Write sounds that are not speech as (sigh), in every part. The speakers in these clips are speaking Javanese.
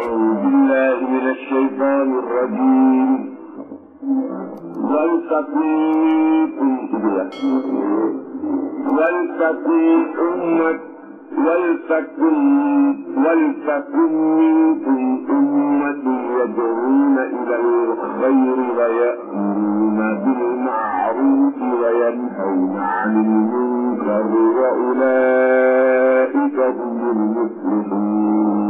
أعوذ بالله من الشيطان الرجيم. ولتكن ولتكن أمة ولتكن ولتكن منكم أمة يدعون إلى الخير ويأمرون بالمعروف وينهون عن المنكر وأولئك هم المفلحون.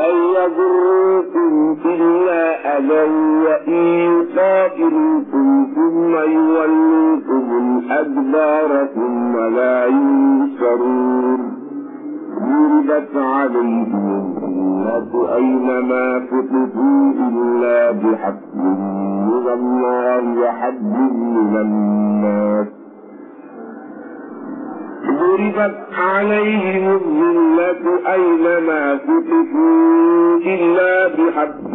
ولن يضروكم إلا أذية وإن يقاتلوكم ثم يولوكم ثم لا ينصرون. ضربت عليهم النار أينما فتحوا إلا بحق من الله وحق من الناس. ضربت عليهم الذلة أينما فتحوا إلا بحبل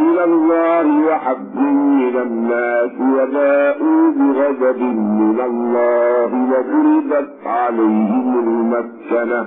من الله وحبل من الناس وباءوا بغضب من الله وضربت عليهم المسكنة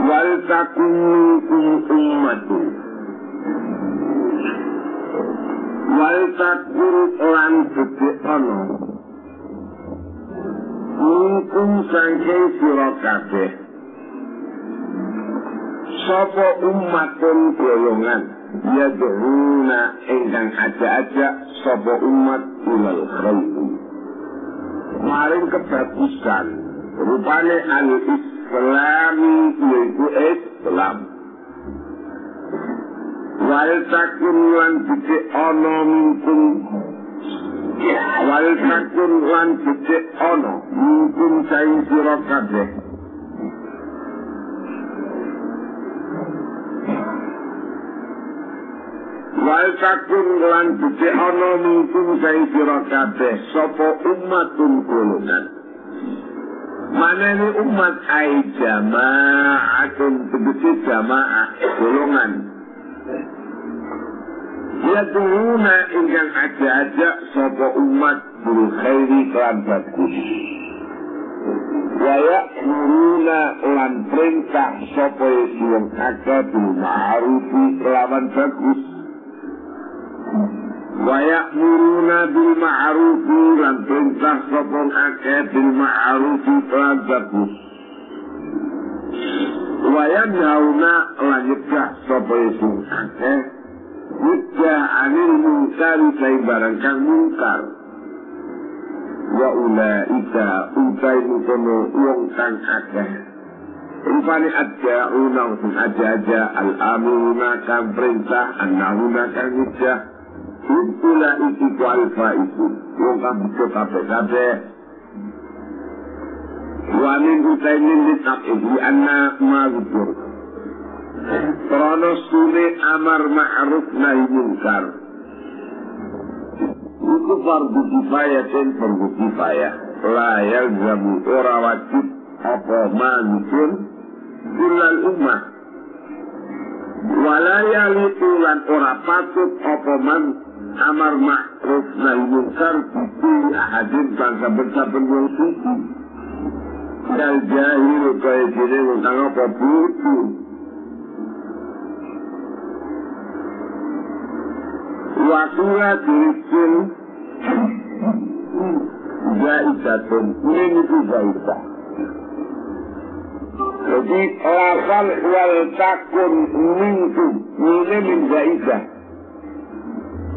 wal takunukum ummatu wal takur lan gede ono Mungkum sangking sirokabe Sopo umatun golongan Ya dehuna engkang aja-aja sapa umat ulal khayu Maring kebagusan Rupane anu isi Islam yaitu Islam. Wal takun lan dicek ana minkum Wal takun lan dicek ana minkum saing sira kabeh. Wal takun lan dicek ana minkum saing sira kabeh sapa umatun golongan. Manani umat ai jama'atun tegesi jamaah golongan. Ya tuhuna ingkang aja-aja sapa umat bil khairi kelan bagus. Waya nuruna lan perintah sapa wong akeh bil ma'rufi kelawan bagus. wayak muruna bil ma'rufi lan perintah sapa akeh bil ma'rufi lan bagus Wayak hauna lan nyegah sapa ingsun akeh nyegah anil mungkari say barang kang mungkar wa ulaika utai mutono wong kang akeh Rupani aja unang sun aja aja al amuna kang perintah an nahuna kang hijah nyegah. Ula iki ku alfa itu Wong kabeh kabeh kabeh Wa min utaimin litak ihi anna Krono sune amar ma'ruf nahi munkar. Itu fardu kifayah dan fardu kifayah. La yalzamu ora wajib apa ma'zukun Kullal ummah. Wala yalitu lan ora patut apa man amar ma'ruf dan munkar itu hadir bangsa bersabar yang suci. Dan jahil kaya diri tentang apa buku. Waktunya dirikin jaidatun. Ini itu jaidah. Jadi, lapan wal takun minggu. Ini min.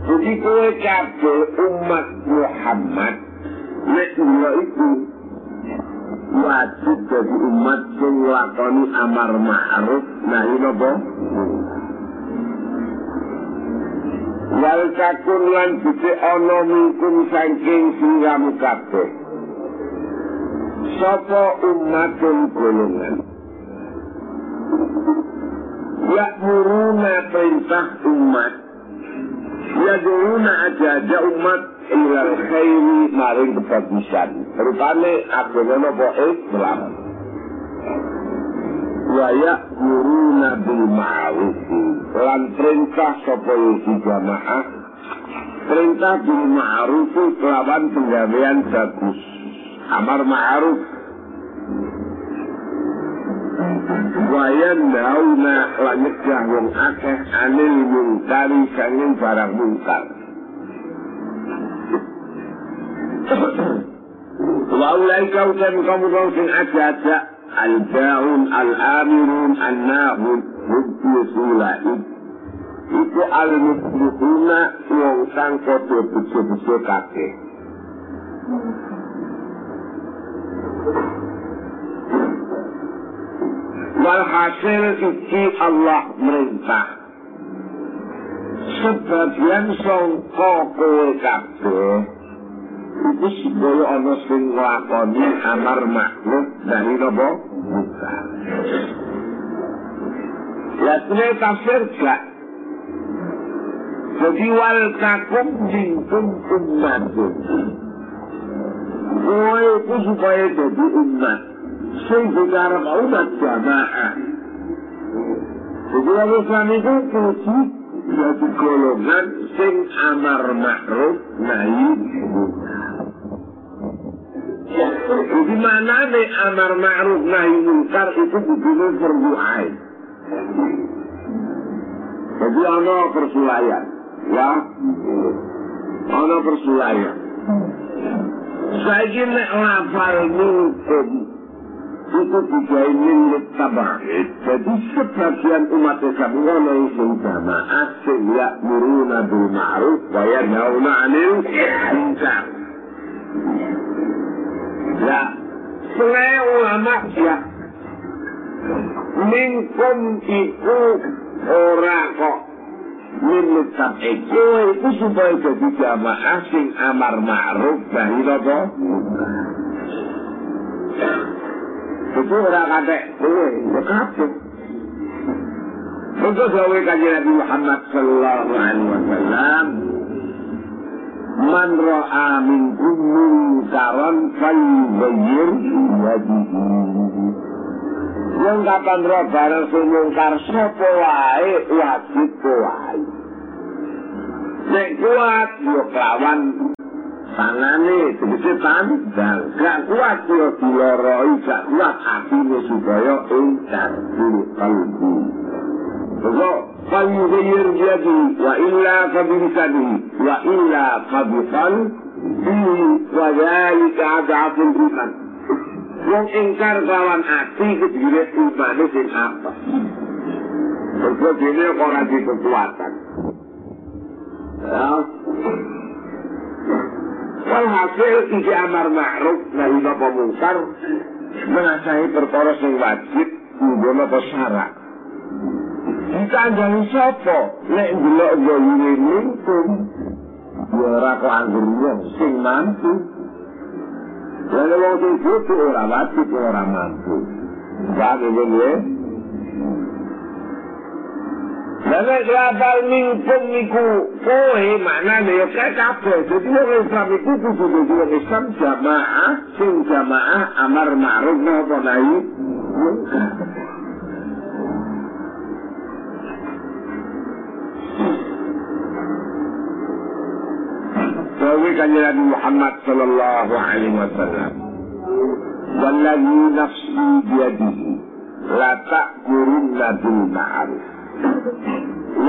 Jadi kowe kabeh umat Muhammad nek kula itu wajib jadi umat sing lakoni amar ma'ruf nahi napa? Wal takun lan bisa ana minkum saking siramu kabeh. Sapa umatun golongan? Ya muruna perintah umat yaduruna aja-aja umat ilal khairi maring kebagusan. Rupane agama nopo Islam. Wa ya'muruna bil ma'ruf. Lan perintah sapa jamaah perintah bil ma'ruf kelawan penggawean bagus. Amar ma'ruf wayan na langit wong akeh anil mungkari sanging barang mungkar Waulai kau dan kamu kau sing aja-aja Al-Ba'un, Al-Amirun, An-Nahun, Mubtisula Iku al-Mubtisuna Wong sang kodoh bejo-bejo kakek Walhasil iki Allah merintah. Sebagian songko kowe kabeh itu supaya ana sing nglakoni amar makhluk dari napa ini tafsir gak. Jadi wal takum minkum ummatun. Kowe itu supaya jadi umat. Sing digarap umat jamaah. Jadi orang Islam itu kudu jadi golongan sing amar ma'ruf nahi munkar. Di mana nih amar ma'ruf nahi munkar itu kudu berbuai. Jadi ada persulayan, ya, ada persulayan. Saya kira lafal minkum itu dijamin litabah. Jadi sebagian umat Islam ngono sing jamaah sing ya'muruna bil ma'ruf wa yanhauna 'anil munkar. Ya, sungai ulama ya. Minkum itu ora kok milik sampai itu supaya jadi jamaah sing amar ma'ruf dari apa? Itu orang kata, kowe, kabeh. Untuk gawe kaji Nabi Muhammad sallallahu alaihi wasallam, Man ra'a minkum munkaran falyughayyir biyadihi. Yang kapan roh barang sing mungkar sapa wae wajib wae. Nek kuat yo kelawan tangane tegese tan gak kuat yo diloro gak kuat atine supaya encan dulu kalbu Bego, kalau zahir jadi, wa illa kabisani, wa illa kabisan, ini wajahnya ada apa bukan? Yang engkar kawan hati kejire imanis sing apa? Bego, ini ora kasih kekuatan. Ya, Walhasil isi amar ma'ruf nahi napa mungkar mengasahi perkara sing wajib nggono apa syarak. Dikandani sapa? Nek ndelok gayine mingkum. Ya ora kok anggur wong sing mampu. Lalu wong sing butuh ora wajib ora mampu. Jadi ngene Lalu kelabal mingkum niku kowe maknane ya kae kabeh. Dadi wong Islam iku kudu dadi wong Islam jamaah sing jamaah amar ma'ruf napa nahi mungkar. Sawi kanjeng Nabi Muhammad sallallahu alaihi wasallam. Walladhi nafsi biyadihi la ta'murunna bil ma'ruf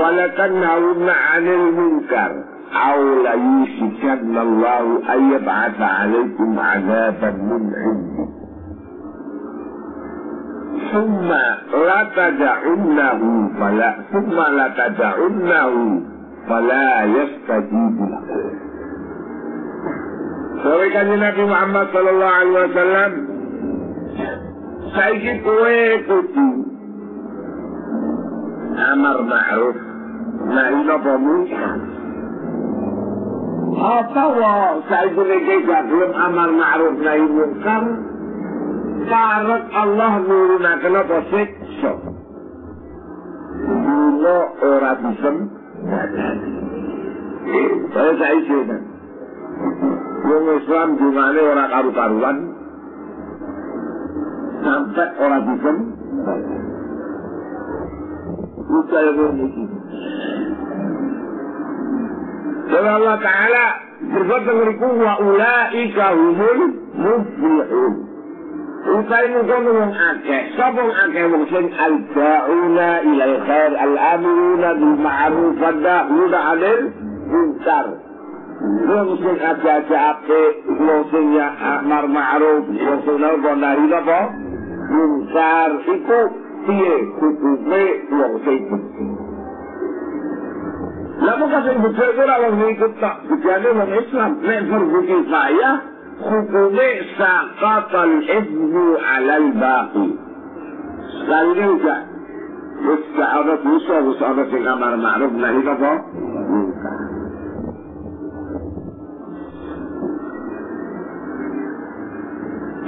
ولا تنهون عن المنكر. أو ليوشكن الله أن يبعث عليكم عذابا من عنده. ثم لا تدعونه فلا ثم لا تدعونه فلا يستجيب لكم Sore kanji Nabi Muhammad sallallahu alaihi wasallam saiki kowe kudu amar ma'ruf. Nahi napa munkar apa wa? Saiki gak belum amar ma'ruf nahi munkar karek Allah nurunaken apa siksa. Dino ora bisa Saya saiki Wong Islam jumlahnya orang karu-karuan. Sampai orang bisem Allah Ta'ala berkata ngeriku wa ulaika humul muflihun. Utai mukon wong akeh. Sapa wong akeh wong sing al-da'una ilal khair al-amiruna bil ma'ruf wa da'una 'anil munkar. wong sing aja-aja apik, wong sing amar ma'ruf, wong sing nahi napa? Munkar iku tiye kutuzme yorusaydım. Lafı kasın bütçeler alınmayı kutta. Bütçeler olan İslam menfur hukifaya hukume sakatal ebnu alel baki. Sallıyca Müstahadət Musa ve sahabe peygamber ma'ruf nehi kafa?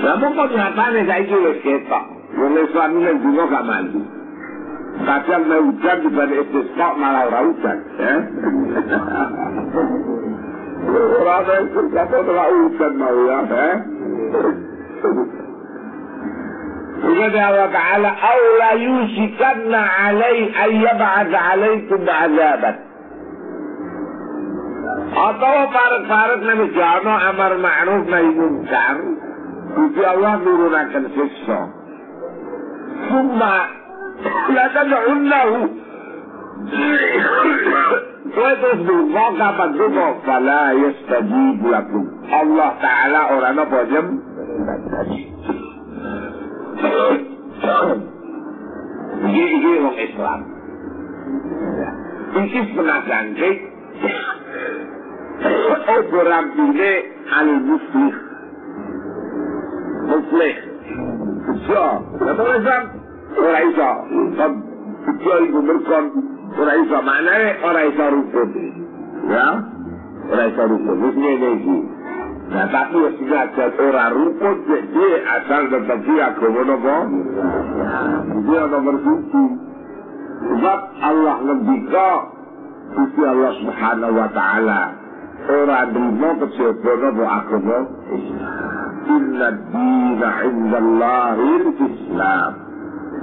Lafı kasın hatanet ayki ve şeytan. Mulai ini juga gak mandi. Kadang mau hujan di balik istisqa malah orang hujan. (laughs) Orang yang kerja kok telah hujan mau ya. Juga di Allah Ta'ala, Aula yusikanna alai ayyab'ad alaikum azabat. Atau parek-parek nabi jano amar ma'ruf nahi munkar Kuti Allah nurunakan. Siksa. ثم لتدعونه وتصبر فوق مكتوبه فلا يستجيب لكم الله تعالى أرانا بوجم Ini ini orang Islam. Ini penasaran sih. Oh berambile al muslim. Muslim. So, betul Islam. ورئيسة قد تتوالج مركب ورئيسة معناه ورئيسة ركب يا ورئيسة ركب اثنين نيجي na tapi sina cha ora rupo de de asal da tia ko bono go dia da versuti zat Allah lebika sisi Allah subhanahu wa ta'ala ora dimo ko che bono bo akobo inna dina inda Allah il islam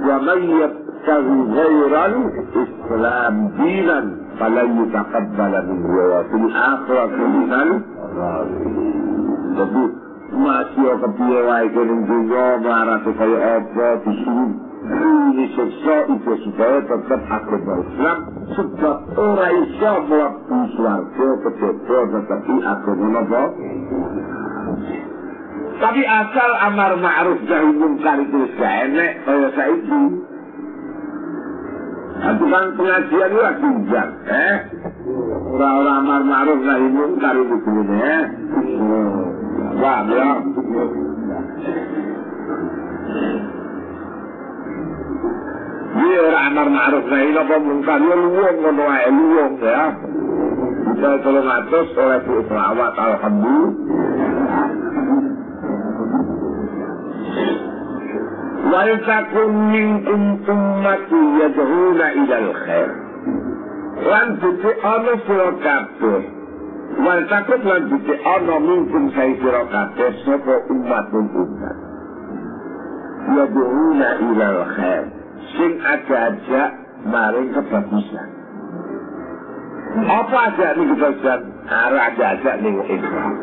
ومن يبتغي غير الإسلام دينا فلن يتقبل منه وفي الآخرة من الظالمين. masih kepiye wae kene dunya marate kaya apa disuruh ini siksa itu supaya tetap agama Islam sebab ora iso mlebu swarga kejaba tetapi agama napa Tapi asal amar ma'ruf nahi mungkar itu gak enek kaya saiki Nanti kan pengajian itu lagi ujang, eh? Orang-orang amar ma'ruf nahi mungkar itu gini, eh? Wah, ya. Dia orang amar ma'ruf nahi napa mungkar, ya luwung ngono ae luwung ya. Kita kalau ngatus oleh Bu Selawat, Alhamdulillah. زائت كوني كنت مات يدعون الى الخير. رانت تي امل سركات وتاكوب نجد تي انور مين كنت سايروكاته سوف ايماتن دينا يدعون الى الخير. سين اجدع bare kebatnya apa aja ning bajang arah ajak ning iman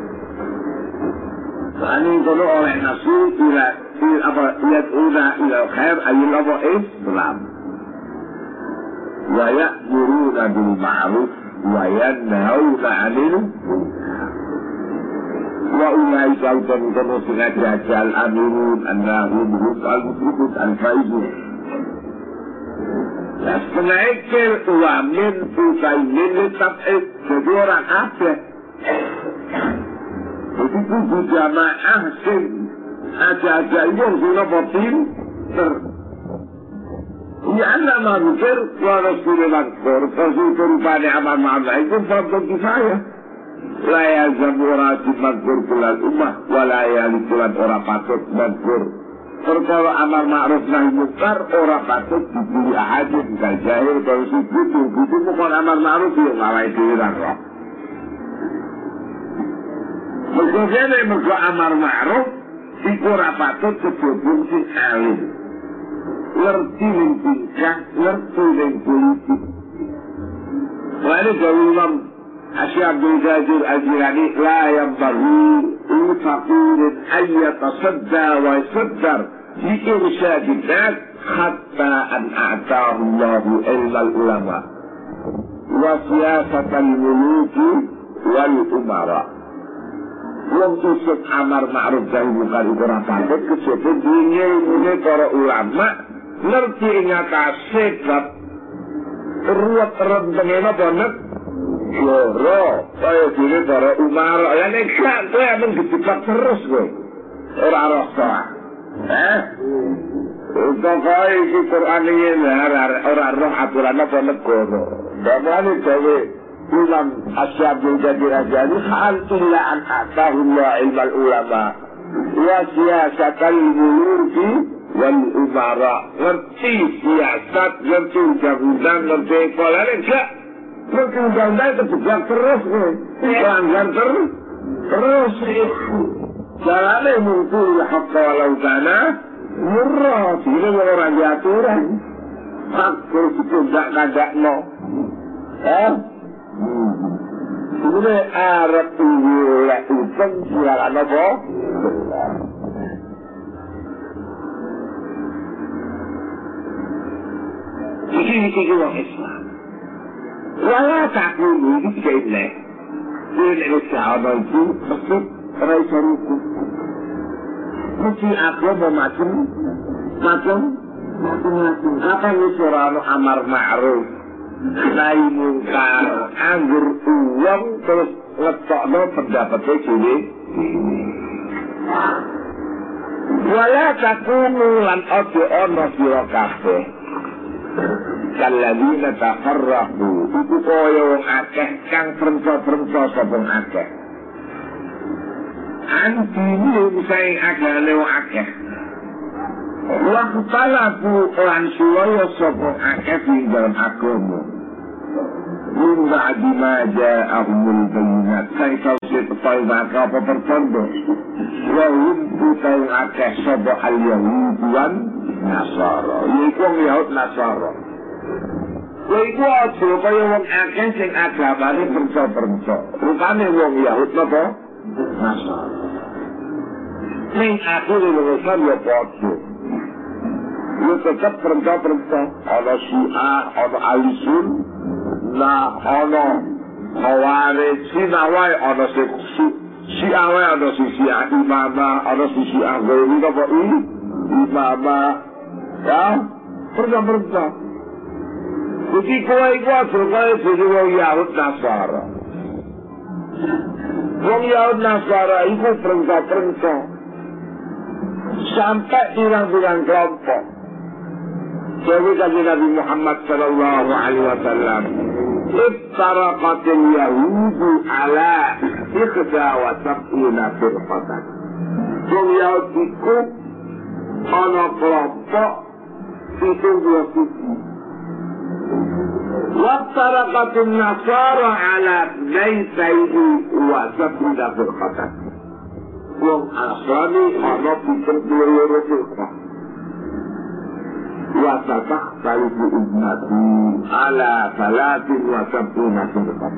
paling dulu oleh nasun kira يدعونا إلى الخير أي الأمر إيه؟ بالعمل. ويأمرون بالمعروف وينهون عن المنكر. وأولئك أوتى متمسكات الأميرون الناهون هم المفلحون الفائزون. استمعت وعملت وسايبين الطبقة تدور على حفلة وتكون في جماعة أحسن aja-aja itu sing apa pinter. Ya Allah mazkir wa rasulul akbar. Rasul rupane amal ma'amlah itu fardu kifayah. La yazam ratib mazkur kulal ummah wa la yalikulan ora patut mazkur. Perkara amal ma'ruf nahi mungkar ora patut dipilih aja bukan jahil kalau si butuh butuh bukan amal ma'ruf ya malah itu roh. Mereka mereka amar ma'ruf patut kejebung sing alim. Ngerti ning tingkah, ngerti ning politik. Lalu gawe Imam Asyik Abdul Ghazir Al-Jilani la yambaghi لفقير أن يتصدى ويصدر لإرشاد الناس حتى أن أعطاه الله علم العلماء وسياسة الملوك والأمراء wong isih amar ma'ruf nahi munkar iku ora patut kejaba dunya ilmune para ulama ngerti ing atase bab ruwet rendeng napa nek? Loro kaya dene para umar. Ya nek gak kowe amen dijebak terus kowe. Ora rasa ah. eh? Upakai isi Qur'an ini ora roh aturan apa negara. Dapane dhewe Imam Asyabul Jadir Ajani hal illa an atahullah ilmal ulama. Wa siyasatal muluki wal umara. Ngerti siasat ngerti undang-undang ngerti pola enggak. Ngerti undang-undang terjebak terus pelanggar terus terus. Jalannya mungkin hakka walau kana murah ini orang diaturan. Hak terus itu gak kagak no. Eh Ini arep iya utang siaran apa? Iki iki iki wong Islam. Wala taku ini iki tiga ini. Ini nek ana iki mesti ora iso ruku. Mesti aku mau macam macam macam apa yang suara amar ma'ruf nahi mungkar anggur uang terus letokno pendapatnya sini wala takunu lan ojo ono sira kabeh. Kalladina tafarrahu iku kaya wong akeh kang prenca-prenca sapa akeh. Antine saing agane wong akeh. Waktu talaku lan suwaya sapa akeh ing dalam agama min ba'da ma من بعد ما جاءهم البينات كيف تطيب عقاب برتنبه وهم تطيب عقاب صبح اليهود والنصارى يكون يهود نصارى Iku aja kaya wong akeh sing agamane perso-perso. Rupane wong Yahud napa? Nasar. Ning aku lho wong Islam ya padha. Yo tetep perso-perso. Ala si A, ala Ali na ọnọ ọwari si na wai si si si awai ọnọ si si a imama ọnọ si si agoro ni dọbọ i imama ya pernah pernah jadi kowe iku aja kowe dhewe Yahud Nasara wong Yahud Nasara itu perengka-perengka sampai pirang-pirang kelompok صدق بنبي محمد صلى الله عليه وسلم. افترقت اليهود على إحدى وسبعين فرقة. ثم يأتيكم أنا قرأت في سورة وافترقت النصارى على بيتين وسبعين فرقة. وهم أصابي أنا في سورة وستختلف أمتي على ثلاث وسبعين فرقة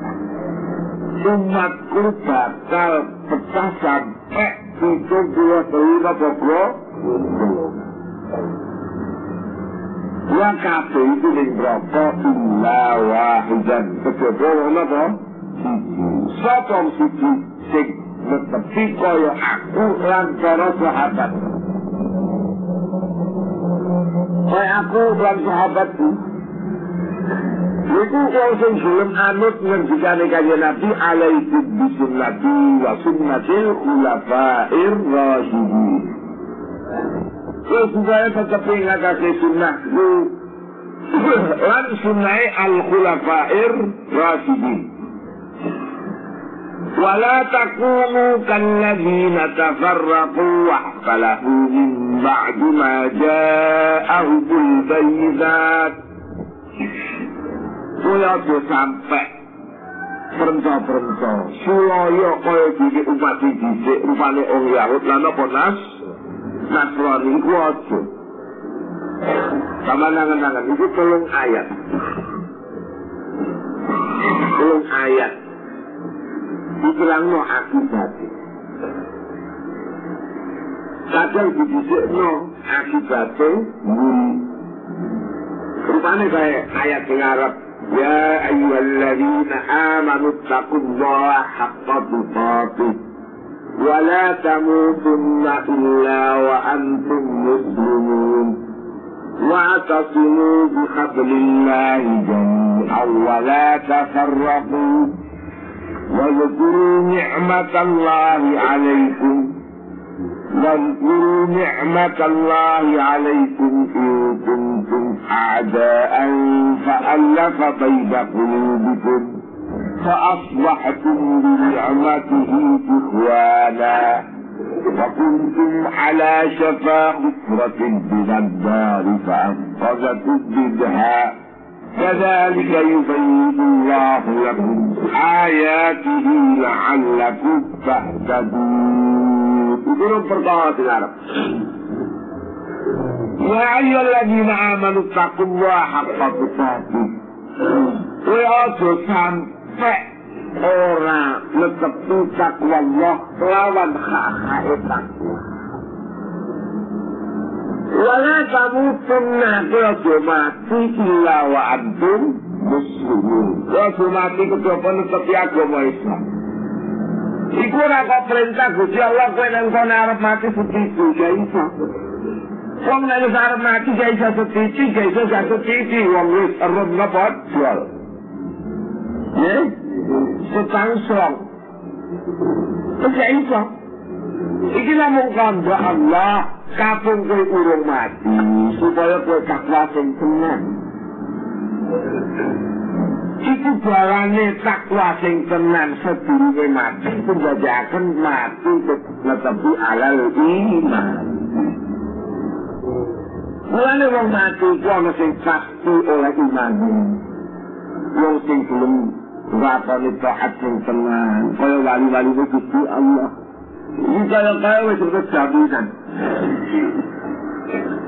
ثم كنت تتصل في جد وطيبة تقرأ Langkah itu di berapa illa wahidan Betul-betul kenapa? Satu sisi Sing Tetapi kaya aku Lantaran sahabat आंखों पर मोहब्बत थी लेकिन ऐसे जुलम आमद में ठिकाने का ये नबी अलई तिब्बी सुन्नती व सुन्नतिल उलफाइर राशिदी इस जाए तो तपेगा का के सुन्ना वन सुन्नाए अल खुलफाइर राशिदी ولا تكونوا كالذين تفرقوا واختلفوا من بعد ما جاءهم البينات Kaya sampai perintah-perintah Sulaya kaya diri umat dhisik rupane wong Yahud lan apa nas Nasrani iku aja. Sama nangan-nangan itu tolong ayat. Tolong ayat. Dibilang no akibat. Kadang dibisik no akibatnya muri. Rupanya kayak ayat yang Arab. Ya ayyuhalladzina amanu taqullaha haqqa tuqatih. ولا تموتن إلا وأنتم مسلمون واعتصموا بحبل الله جميعا ولا تفرقوا واذكروا نعمة الله عليكم. واذكروا نعمة الله عليكم إن كنتم أعداء فألف بين قلوبكم فأصبحتم بنعمته إخوانا وكنتم على شفا حفرة من النار فأنقذكم منها. كذلك يبين الله لكم آياته لعلكم تهتدون. يقولون فرقات العرب يا أيها الذين آمنوا اتقوا الله حق تقاته. ويأتوا sampai ora netepi takwa Allah lawan hak-hak ولا تموتن فيكما إلا وأنتم مسلمون فيكما تكتبون سفيكما إسلام Iku ora kok perintah Gusti Allah kowe nang kono arep mati sedici ga iso. Wong nek arep mati ga iso sedici, ga iso satu sedici wong wis arep ngapot jual. Ya? Setangsong. Ga iso. Iki namung kandha Allah kapung kowe urung mati supaya kowe takwa sing tenan. Iku balane takwa sing tenan sedurunge mati penjajakan mati netepi alal iman. Mulane wong mati ku ana sing pasti oleh iman. Wong sing belum Rapani taat sing tenan, kaya wali-wali Gusti Allah. Iki kaya kaya wis terus jaminan.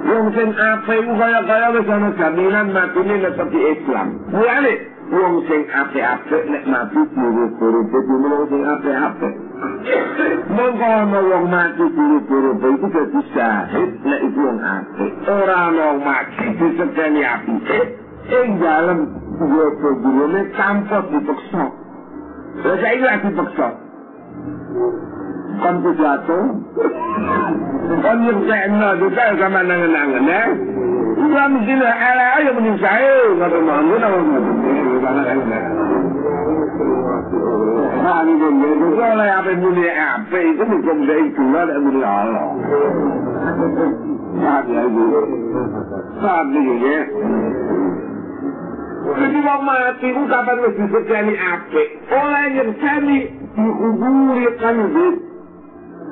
Wong sing ape iku kaya kaya wis ana jaminan matine netepi Islam. Mulane wong sing ape-ape nek mati turu-turu dadi wong sing ape-ape. Mongko ana wong mati buru-buru iku dadi syahid nek iku wong apik. Ora ana mati disegani apik. Ing dalem yo bojone tanpa dipaksa. Lah saiki lagi dipaksa. komplikator. Penyempekna kita sama nangan-nangan ya. Islam sini ala ayo mending saya kata Muhammad apa Nah, ini bener. Itu oleh apa mulia apa itu bukan dari Tuhan dan mulia Allah. Saat lagi, saat lagi ya. Jadi wong mati ku kapan wis disegani apik, oleh nyersani dikuburi kan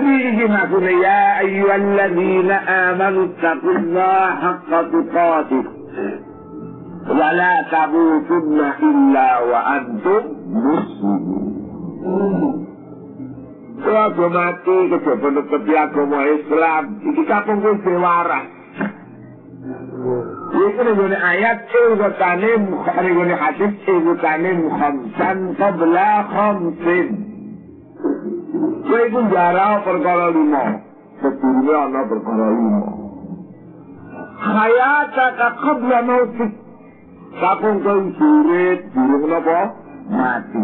فيه مثل يا أيها الذين آمنوا اتقوا الله حق تقاته ولا تموتن إلا وأنتم مسلمون Suatu mati kejabat agama Islam Iki kapung kuwi sewaras Iki nggone ayat ilgotane Bukhari nggone hadis ilgotane khamsan qabla khamsin Kowe iku jarah perkara lima. Sedurunge ana perkara lima. Hayataka qabla mautik. Kapung kowe urip durung napa? Mati.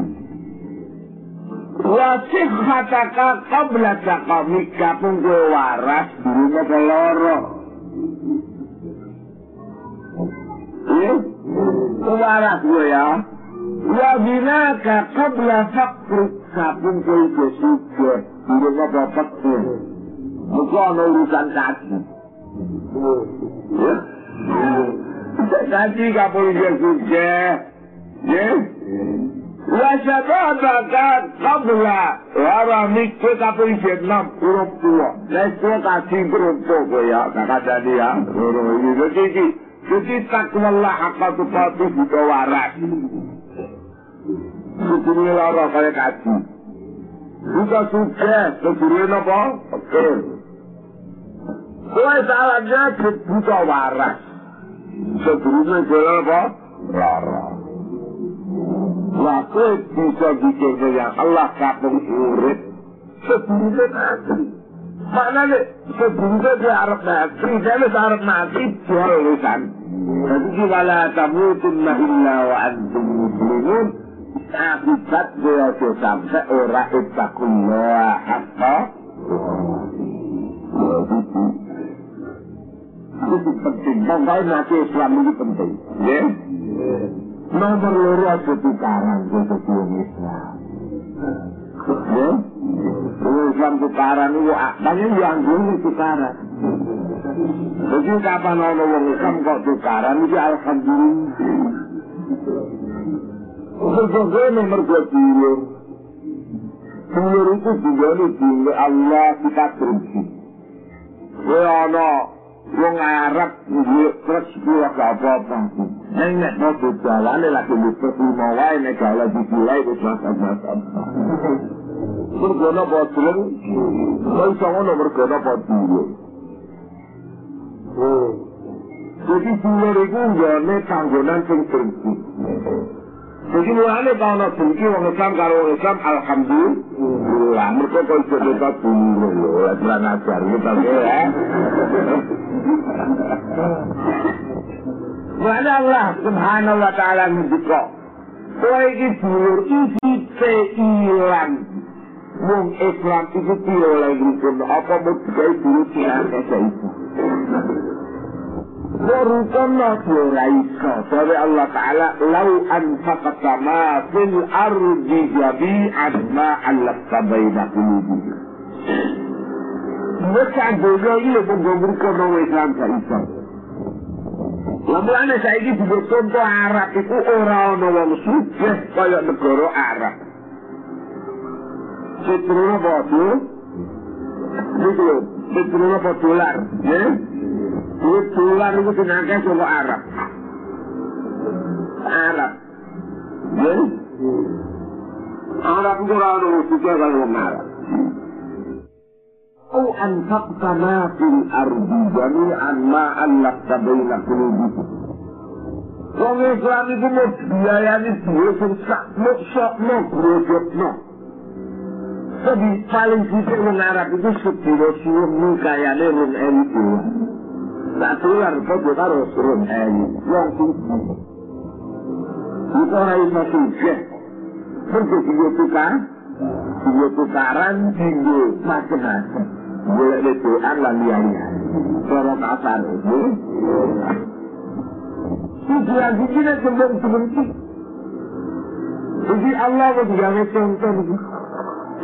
Wa sihhataka qabla taqamik kapung kowe waras durung napa lara. Iya? Waras gue ya. وبناك قبل فقرك kafin kai ke shi ke da gaba fakke mu ko na rutan da shi da shi ga boye su je je wa shababa ka qabla wa ba mi ke ka boye ke nam uro puwa na ko ka tin uro to ya ka ka da dia uro yi da ji ji ji takwallah haqqatu fatu fi dawarat Sujudnya lara kaya kaji. Juga sukses, sujudnya apa? Oke. Kue salahnya buta waras. Sujudnya jalan apa? Lara. Lah kue bisa bikin yang Allah kapung urip. Sujudnya mati. Maknanya sujudnya dia harap mati. Dia harap mati. Jual lisan. Jadi wala tamutunna illa wa antum muslimun. Akibat dia sampai ora ittaqullah haqqa itu penting pokoknya mati Islam ini penting ya nomor loro aja tukaran jadi orang Islam ya Islam tukaran itu banyak yang dulu tukaran jadi kapan orang Islam kok tukaran itu Alhamdulillah Sebagai nomor dua dulur. Dulur itu juga ini Allah kita berhenti. Ya ana wong Arab terus kuwi gak apa-apa. Neng nek mau jalan lagi lupa lima wae nek kalau dipilai wis masak-masak. Mergono bodrong, kok iso ngono mergono bodrong. Jadi dulur itu nggone panggonan sing लेकिन वो आने गाना सुनती वो काम करो वो काम अलहमदुल्ला मुझे कोई छोटे का तुम लो इतना ना चाहिए तो ये है वाला अल्लाह सुबहान अल्लाह ताला ने दिखा कोई की फूल इसी से ईरान वो इस्लाम इसी की ओर लगी तो आप अब कई फूल की आंखें सही وركنا رئيسا فبي الله تعالى لو أنفقت ما في الأرض جميعا ما علقت بين قلوبهم Masa boga iya menggombrikan orang Islam Isa. Lalu saya ini juga contoh Arab itu orang-orang wong sugih kaya negara Arab. Petrona bodo. Itu lho, petrona bodo dolar. Ya? Duit dolar itu tenaga sama Arab. Arab. Ya? Arab itu orang juga kalau Arab. أو أنفقت ما في الأرض جميعا ما ألفت بين قلوبكم Wong Islam itu mau biayani duit sing sak mau sok mau grojok mau. Jadi paling sisi wong Arab itu sepuluh siung ni kayane rong Keluar kau karo rong ewu. Wong sisi. Itu orang itu sukses. Bentuk dia tukar, dia tukaran, dia macam-macam. Boleh letuan lah lihat-lihat. Kalau kasar itu. Tujuan kita sebelum sebenci. Jadi Allah itu gawe contoh.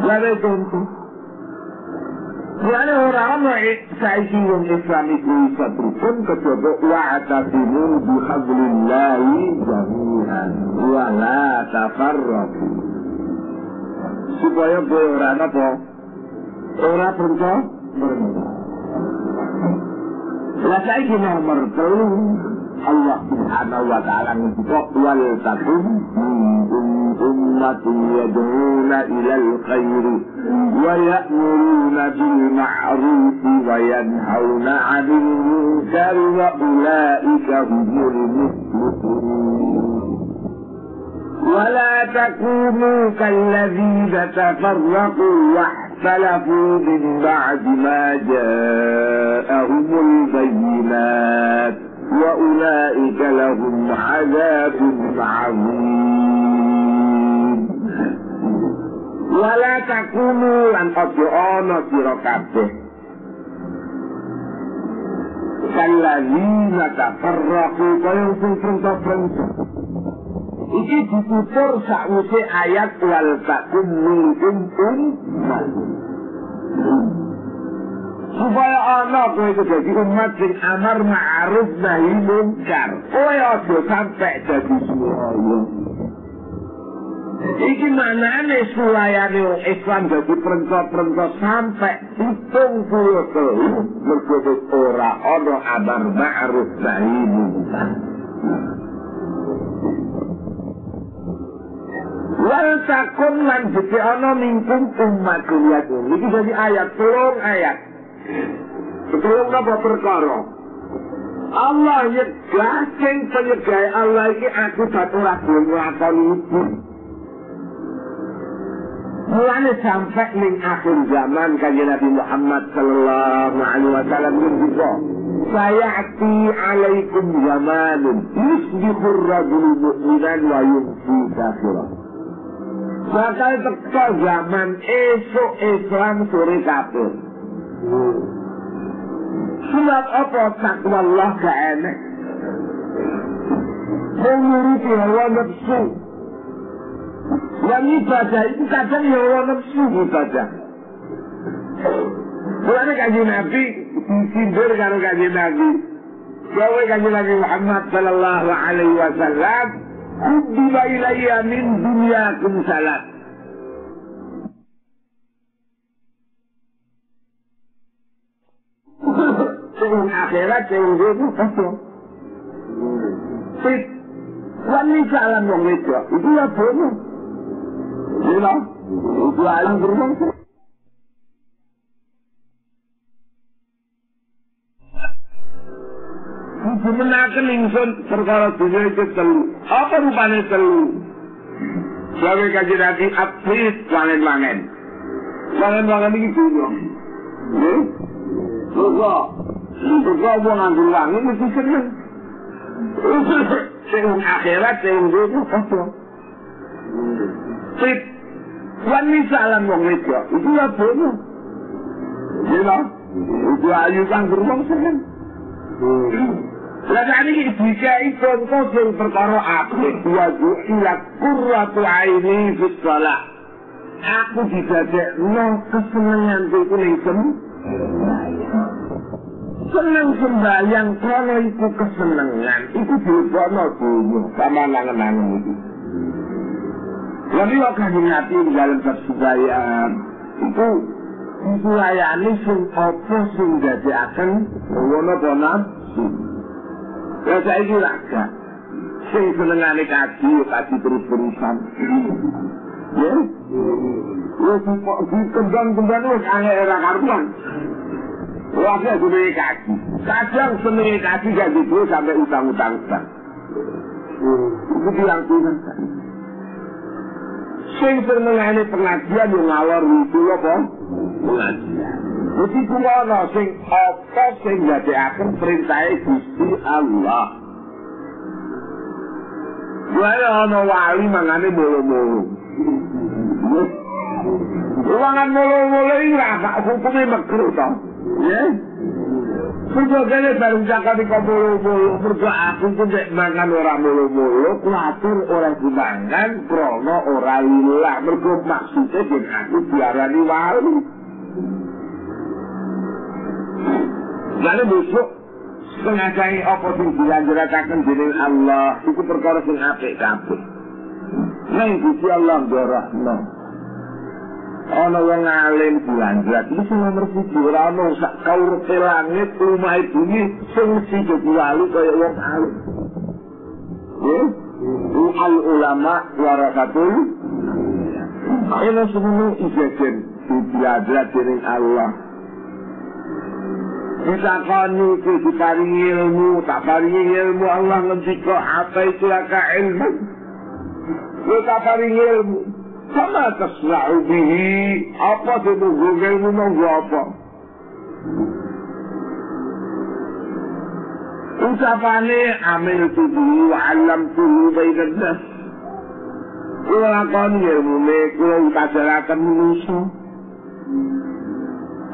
Gawe contoh. Yani orang lain saiki wong Islam iku iso pripun kejaba wa atasimu bihablillahi jami'an. Wa la tafarraqu. Supaya kowe ora orang Ora percaya? Lah saiki nomor 3 Allah subhanahu wa ta'ala ngebuka wal takum minkum ummatin yad'una ilal khairi wa ya'muruna bil ma'ruf wa yanhauna 'anil munkar wa ulaika humul muflihun ولا تكونوا كالذين تفرقوا واختلفوا من بعد ما جاءهم البينات وأولئك لهم عذاب عظيم ولا تكونوا لن أطعون سرقاته كالذين تفرقوا وينفقون تفرقوا Iki ditutur sakwise ayat wal takum minkum ummah. Supaya ana kowe dadi umat sing amar ma'ruf nahi munkar. Kowe aja sampe dadi suwaya. Iki maknane suwayane wong Islam dadi prentot-prentot sampe hitung puluh telu mergo ora ana amar ma'ruf nahi munkar. Wal takun lan dite ana mingkum umat kuliah Iki jadi ayat, tolong ayat. Sebelum apa perkara? Allah nyegah sing penyegah Allah iki aku satu lagu nglakoni iki. Mulane sampai ning akhir zaman kanjeng Nabi Muhammad sallallahu alaihi wasallam ngendika, "Saya ati alaikum zamanun yusbihu ar-rajulu mu'minan wa yumsi kafiran." Bakal teko zaman esok Islam sore kafir. Sebab apa takwa Allah gak enak? Menguruti hawa nafsu. Yang ibadah itu kadang ya hawa nafsu ibadah. Mulanya kaji Nabi, disindir karo kaji Nabi. Gawe kaji Nabi Muhammad sallallahu alaihi wasallam, Kubbiba ilayya min dunyakum salat. Sehingga akhirat sehingga itu kosong. Sip. Wanita alam yang itu, itu ya bono. You know, itu alam beruang Semenakan ingsun perkara dunia itu telu. Apa rupanya telu? Sebagai kaji nabi abis wangen-wangen. Wangen-wangen ini dunia. Logo. Logo apa ngambil wangi mesti seneng. Sing (coughs) akhirat sing itu apa? Sip. Wanita alam wong wedok itu ya bono. Know, itu ayu kang beruang seneng. Lah ini jika contoh sing perkara apik wa ju'ila qurratu aini fi. Aku didadekno kesenengan iku ning sem. Seneng sembahyang krono iku kesenengan, iku dilebokno dunya sama nangen-nangen iki. Lalu kok kanjeng Nabi di dalam persubayaan itu sulayani sing apa sing dadi akan ngono nafsu. Ya saiki raga. Sing senengane kaji, kaji terus-terusan. Ya. Wes kok dikembang-kembang wis angel era karuan. Wah, aku senenge kaji. Kadang senenge kaji gak gitu sampai utang-utang. Itu yang tuhan sing senengane pengajian yo ngalor itu apa pengajian mesti kuwi sing apa sing ndadekaken perintahe Gusti Allah Wae ana wali mangane mulu-mulu. Ruangan mulu-mulu iki ra hukume makruh to. Ya. Sejogene baru jaga di mulu-mulu, mergo aku ku nek mangan ora mulu-mulu, kuatir ora dimangan krana ora ilang. Mergo maksude yen aku diarani wali. Lalu besok saya apa sing dilanjurataken dening Allah iku perkara sing apik kabeh. Nang Gusti Allah nggorahno. ana wong alim dilanjut. Iki sing nomor siji ora ana sak kauripe langit umahe bumi sing dadi wali kaya wong alim. Ya al ulama warasatul. Ini semuanya ijajan Dibiadrat dari Allah. Kita ke diparingi ilmu Tak paringi ilmu Allah ngendika Apa itu laka ilmu وتفريهم فما تصنع به أفضل غير نظافة وتفاني عملت به وعلمته بين الناس ولقد يرمونك ولو بسرعة من نوسه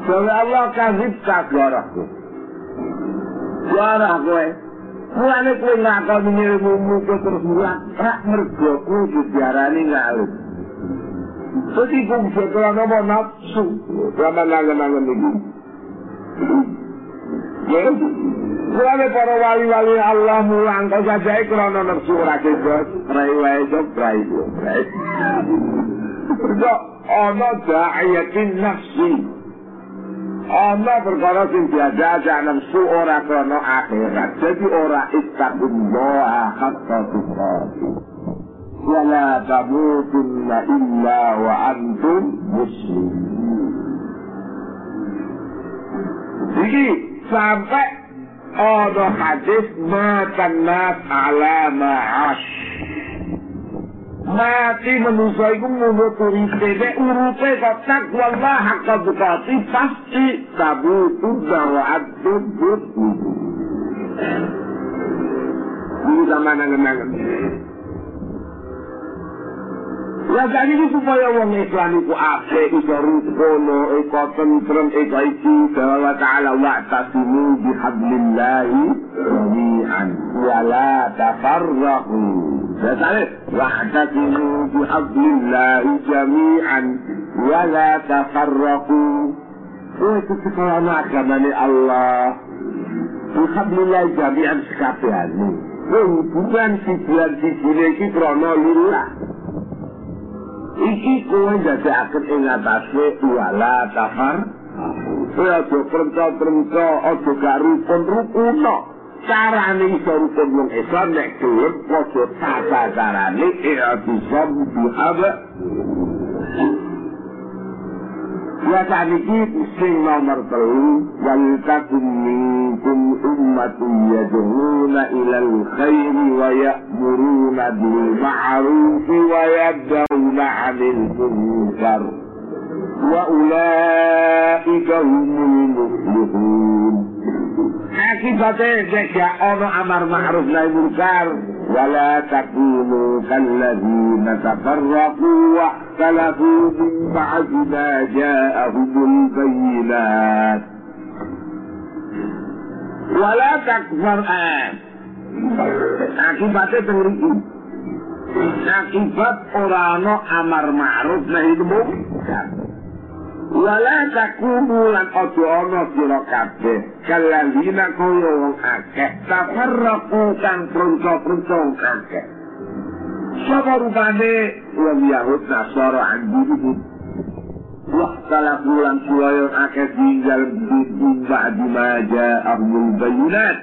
فالله كذبتك يا رحمه يا رحمه Mulane kowe ngakoni ilmu kowe terus mulak rak mergo kowe diarani ngalih. Jadi kung setelah nama nafsu. Sama nangan-nangan ini Ya Mulane para wali-wali Allah mulang kau saja krono nafsu ora kebos rai wae jok rai rai. Pergo ana da'iyatin nafsi. Ana perkara sing diajak nafsu ora krono akhirat. Jadi ora ittaqullah hatta tuqati. Wala tamutunna illa wa antum muslimin. Jadi sampai ada hadis matan nas ala ma'ash maati manusia itu mengotorite de urupe kata Allah hakka bukati pasti tabu tudah wa adubut. Ini sama dengan Jadi ini supaya wong Islam itu ape, iso rukono, iso tentrem, iso iki, bahwa ta'ala wa'tasimu bihablillahi jami'an, wa la tafarrahu. Jadi, wa'tasimu bihablillahi jami'an, wa la tafarrahu. Itu sekolah agamanya Allah. Bihablillahi jami'an sekapian. Oh, bukan si-bulan-si-bulan ini krono lullah. Iki kowe jajakaken ing atase wala tafar ora aja prenca-prenca aja gak rukun-rukuno carane iso rukun wong Islam nek gelem aja tata carane ya bisa dihaba وتعليقيت الشيء ما مرتين ولتكن منكم أمة يدعون إلى الخير ويأمرون بالمعروف ويدعون عن المنكر. وأولئك هم المفلحون. akibate nek ya ono amar ma'ruf nahi munkar. Wala takunu kalladzina tafarraqu wa talafu min ba'di ma ja'ahumul bayyinat. Wala takfar eh, akibate tengriki akibat ora ono amar ma'ruf nahi munkar. Wala takunu lan ojo ono sira kabeh. Kalladina kaya wong akeh. Tafarraqu kang pronco-pronco akeh Sapa rupane? Wong Yahud Nasara andini Wah salah pulang sulaya akeh tinggal di ba'di maja ahmul bayunat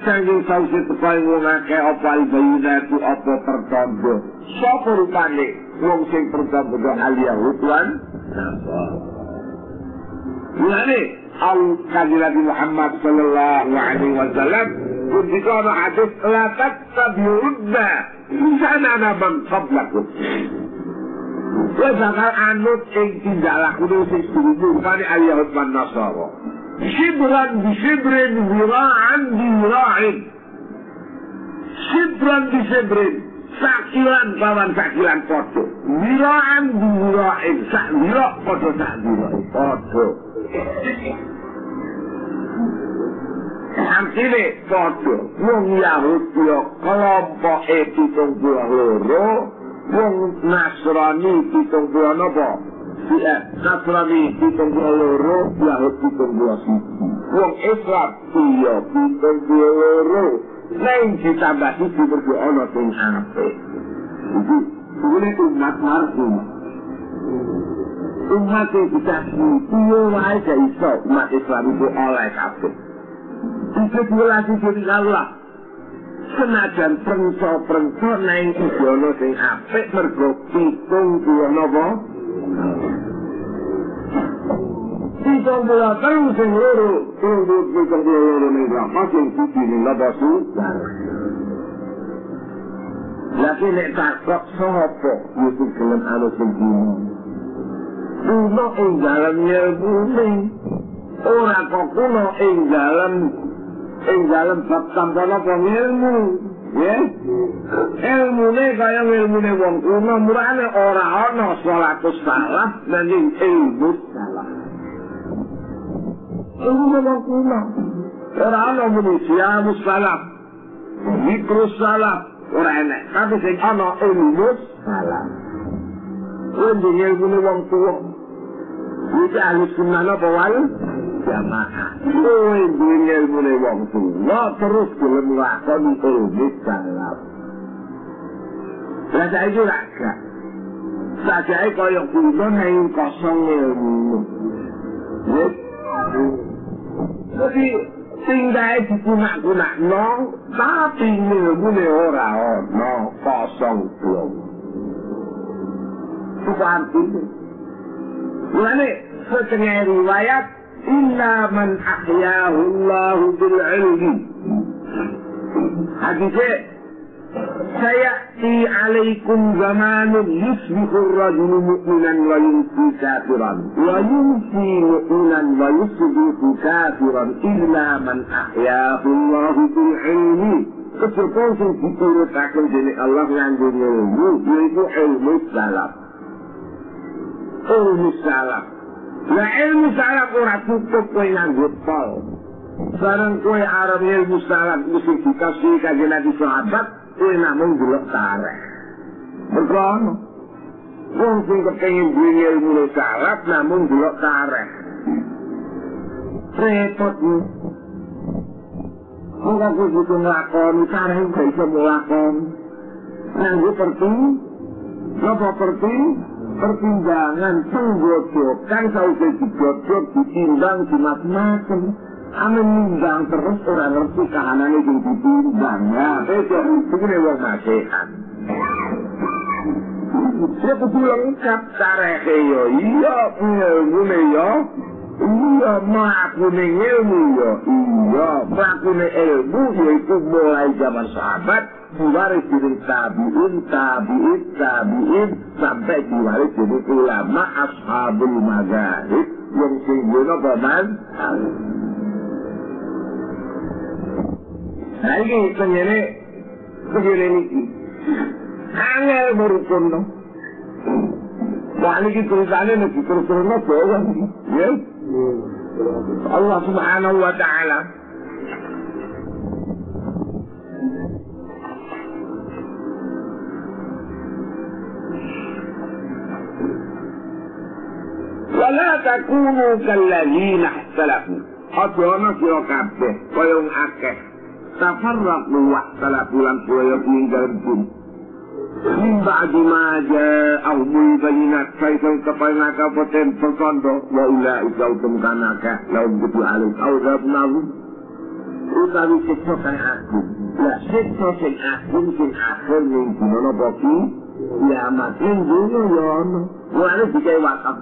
Sanging sausi tekai wong akeh apa al bayunat itu apa pertanda Sapa rupane? Wong sing pertanda al Yahud lan Nasara Mulane al kanjeng Muhammad sallallahu alaihi wasallam ketika ana hadis la tattabi'unna sana man qablakum Kowe bakal anut ing tindak laku sing sedulur rupane Yahud lan Nasara. Sibran bi sibrin wira'an bi wira'in. Sibran bi sibrin. Sakilan kawan sakilan podo. Wira'an bi wira'in. Sak wira' podo sak wira' podo. Artine podo. Wong Yahud yo kelompok e pitung puluh loro. Wong Nasrani pitung puluh napa? Ya, Nasrani pitung puluh loro, Yahud pitung puluh siji. Wong Islam iya pitung puluh loro. Lain ditambah siji mergo ana sing apik. Iki kuwi umat marhum. Umat yang iya wae gak iso umat Islam itu oleh kabeh. Itu dilasi jadi Allah. Senajan prengso-prengso neng idono sing apik mergo pitung dua nopo. Pitung dua terus sing loro, tunggu pitung dua loro ning berapa sing suci ning nopo su. Lagi nek takok sopo yusuf gelem anu sing dino. Kuno ing dalam nyelbu Ora kok kuno ing dalam ing dalem bab sampana apa ilmu ya? Ilmu ne kaya ilmu ne wong kuno murane ora ana salatus salah nanging ilmu salah ilmu wong kuno ora ana manusia musalah mikro salah ora enek. Tapi sing ana ilmu salah Kuwi ilmu ne wong tuwa. Iki ahli sunnah napa wae? jamaah. Kowe duwe ilmu wong tuwa terus gelem nglakoni ilmu salaf. Lah saiki ora gak. Saiki koyo kulo nang kosong ilmu. Jadi tinggal digunak-gunak no, tapi ilmu ne ora ono kosong belum. Seperti itu. Mulane setengah riwayat inna man ahyahu Allahu bil ilmi. Hadisnya Sayati alaikum zamanun yusbihur rajulu mu'minan wa yusbi kafiran. Wa yusbi mu'minan wa yusbi kafiran Illa man ahyahu allahu bil'ilmi Kecerpon sing dikirutakan jenik Allah yang ilmu Yaitu ilmu salam. Ilmu salaf. Lah ilmu salaf ora cukup kowe nganggo pol. Barang kowe arep ilmu salaf mesti dikasih kanjeng Nabi sahabat, kowe namung delok tareh. Mergo Wong sing kepengin duwe ilmu salaf namung delok tareh. Repot nih. Monggo kowe kudu nglakoni tareh kok iso nglakoni. Nganggo perti, napa perti? Pertimbangan penggodokan sauke digodok ditimbang di macam-macam Amin nimbang terus orang ngerti kahanan itu ditimbang. Ya itu begini wong masehan. Saya kudu lengkap tarehe yo iya ilmune yo iya mlakune ilmu yo iya mlakune ilmu yaitu mulai zaman sahabat diwaris dari tabi'in, tabi'in, tabi'in sampai diwaris dari ulama ashabul mazahib yang sehingga paman Nah ini penyene begini ini angel merukun no. Wah ini tulisannya nih terus-terus no ya. Allah subhanahu wa ta'ala ولا تكونوا كالذين اختلفوا Ojo ana sira kabeh kaya wong akeh. Tafarraqu wa salafulan kaya ninggal pun. min ba'di ma ja'ahumul bayinat saisal kapana kapoten perkondo wa ulaika utum kanaka laum kutu alim awdab nazum utawi siksa kang agung lah siksa sing agung sing akhir ning dina baki kiamat ning dunya ya ono wale dikai wakaf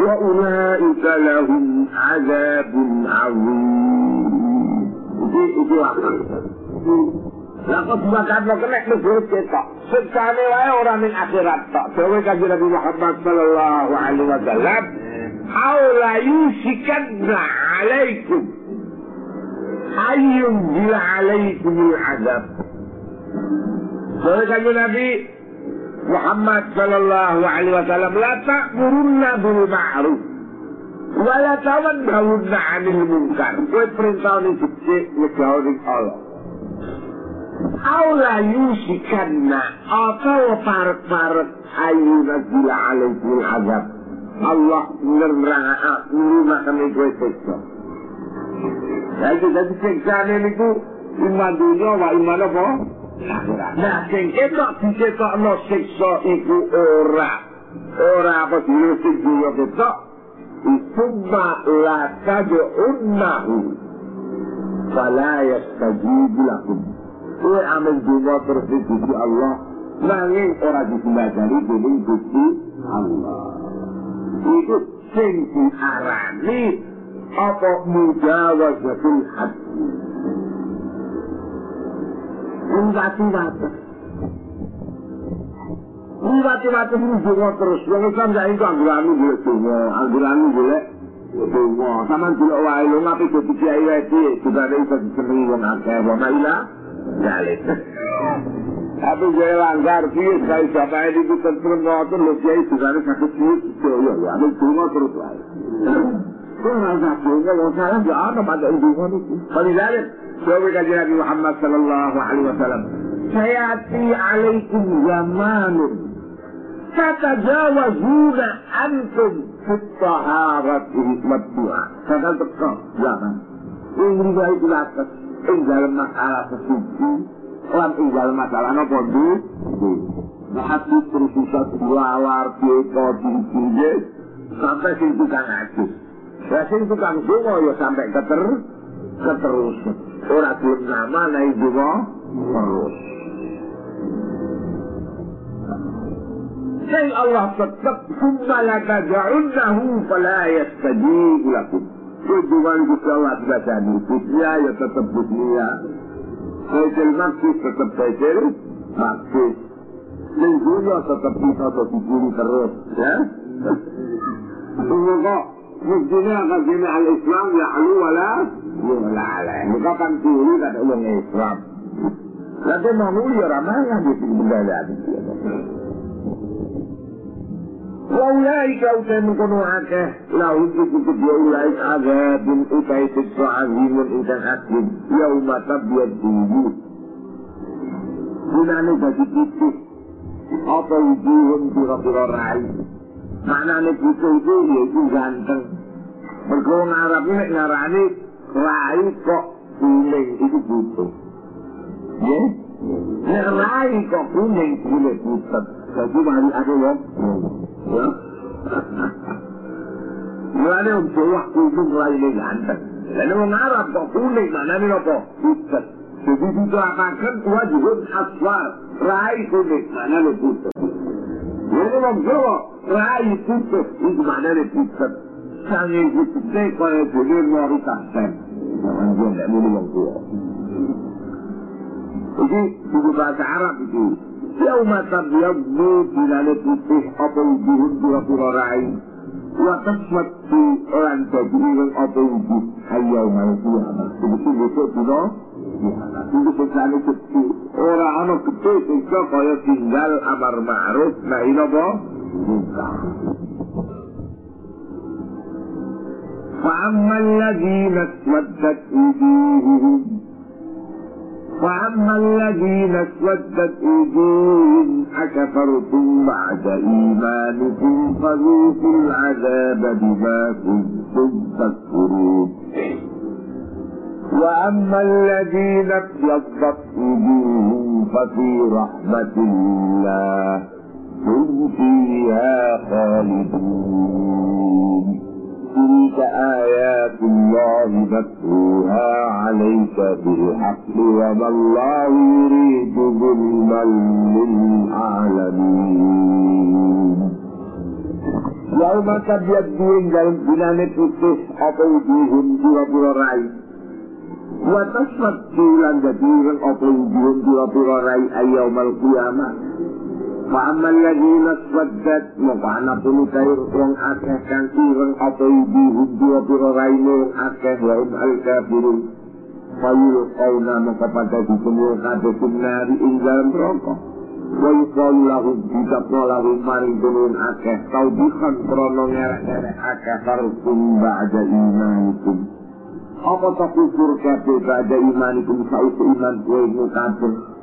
وأولئك لهم عذاب عظيم ना कुछ मुलाकात करना एक जोर के था सिर्फ चाहने वाले और हमें आखिरत था तो वे का जो नबी मोहम्मद सल्लल्लाहु अलैहि वसल्लम حول يوشكن عليكم أن ينزل عليكم العذاب. فقال النبي Muhammad sallallahu alaihi wasallam, "La ta'murunna bil ma'ruf." Wala tawannawunna 'anil munkar. Kowe perintah ni sithik ngejawa ning Allah. Aula yusikanna apa parek-parek ayu nazila alaikum azab. Allah neraka nurunkan itu siksa. Jadi jadi siksa ini ku iman dunia wa iman apa? Nah, sing ketok diketokno siksa iku ora. Ora apa dhewe sing dunia ketok. Summa la tad'unnahu. Fala yastajibu lakum. Kue amin dungo terus di Gusti Allah nanging ora disembadani dening Gusti Allah. Iku sing diarani apa mujawazatul haddi. Ngati-ngati. Ngati-ngati ini dungo terus. Yang Islam gak itu angguranu boleh dungo. Angguranu boleh dungo. Sama dulu wae lo ngapi jadi kiai wedi. Juga ada bisa disenangi wong akeh. Wong ilah. Galit. Tapi gue langgar piye sekali siapa ini itu tentu ngotot lo kiai juga ada sakit piye itu ya ya ada dungo terus wae. Kau rasa dungo lo salah ya ada pada dungo itu. Paling Zawika Nabi Muhammad sallallahu alaihi wasallam. Sayati alaikum zamanun. Kata Jawa zuna antum fitaharat hikmat Tuha. Kata teka zaman. Ini baik dilakas. Ini dalam masalah sesuci. Lan ing dalam masalah nopo di. Bahasi terus susah dilawar. Dieko diri Sampai sini tukang atus. Ya nah, tukang ya sampai keter keterusan. on a posé la main là devant son l'autre. Sen Allah فَاتَّقْتُمْ لَكَ جَعِلَّهُ فَلَا يَسْتَجِيبُ لَكُمْ Ve duvan ki Allah zaten tutmaya ya tutup tutmaya. Söylemek ki tutup söyler, bak ki sen duruyor tutup tutmaya tutup tutmaya. Ha? Bu ne? akan kena al-Islam ya'lu wala Yu'la alaih Maka kan kiri kata ulang Islam Lalu mau ya ramai di sini benda jadi وأولئك أوتى مكنوعك لهم إكتب أولئك عذاب أتيت عظيم إذا أكتب يوم تبيض وجوه هنا نجد كتب أعطى وجوههم بغفر الرعي معنى نجد وجوه يجوز ganteng Mergo Arab nek narani rai kok kuning itu putih. Ya? Nek rai kok kuning kulit putih. Jadi mari ada ya. Ya. Mulane wong Jawa kudu mulai ning ganteng. Lan wong Arab kok kuning manane apa? Putih. Jadi itu akan wajib aswar. Rai kuning manane putih. Jadi wong Jawa rai putih itu manane putih. sangi gusti kaya dene nyari kasten. Jangan dia tidak mulu yang tua. Jadi buku bahasa Arab itu. Ya umat tabiyah mu bilale putih apa ujuhun dua pura rai. Wa tasmat di orang jadi ingin apa ujuh hayya umat tua. Jadi itu besok dino. Jadi pesan itu putih. Orang anak putih itu kaya tinggal amar ma'ruf. Nah ini apa? فأما الذين اسودت وجوههم وأما الذين اسودت وجوههم أكفرتم بعد إيمانكم فذوقوا العذاب بما كنتم تكفرون. وأما الذين ابيضت وجوههم ففي رحمة الله هم فيها خالدون. تلك آيات الله نتلوها عليك بالحق وما الله يريد ظلما للعالمين. يوم تبيض وجوه بلاد تفتح وجوههم بغير رأي وتشفق وجوه الرأي أي يوم القيامة. Wa ladina swaddat mukana pun kair wong akeh kang ireng apa wujuhum pira-pira rai ne akeh wa um al kafirun Fayul kauna maka pada disemua kabeh kunari ing dalam rokok. Wa yuqalu lahum dikapno lahum maring dunun akeh taubihan krono ngerek-ngerek akeh harusum ba'da imanikum. Apa tak kufur kabeh ba'da imanikum sausu iman mu kabeh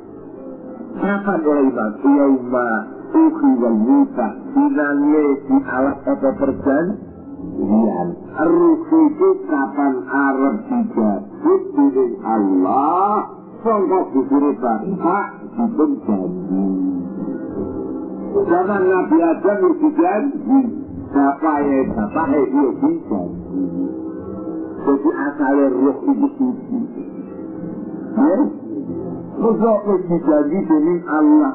Oleh iman? Yauma ukhi wal musa Sinannya di alat apa perjanjian Ruh itu kapan Arab dijabut dengan Allah Sangka kufur bapak dipun janji. Zaman Nabi Adam itu janji. Bapak ya bapak ya dia janji. Jadi asalnya roh itu suci. Ya? Masa dijanji dengan Allah.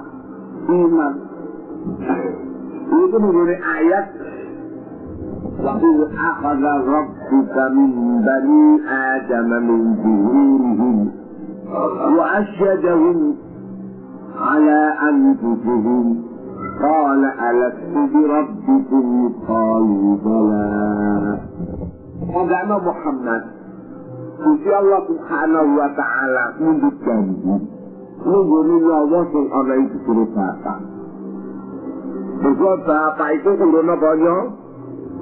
Iman. Itu menurut ayat. أخذ ربك من بني آدم من ظهورهم وأشهدهم على أنفسهم قال ألست بربكم قالوا بلى وقال محمد Mesti Allah subhanahu wa ta'ala menjanji menjadinya Allah yang ada itu cerita. Sebab apa itu urun apa ya?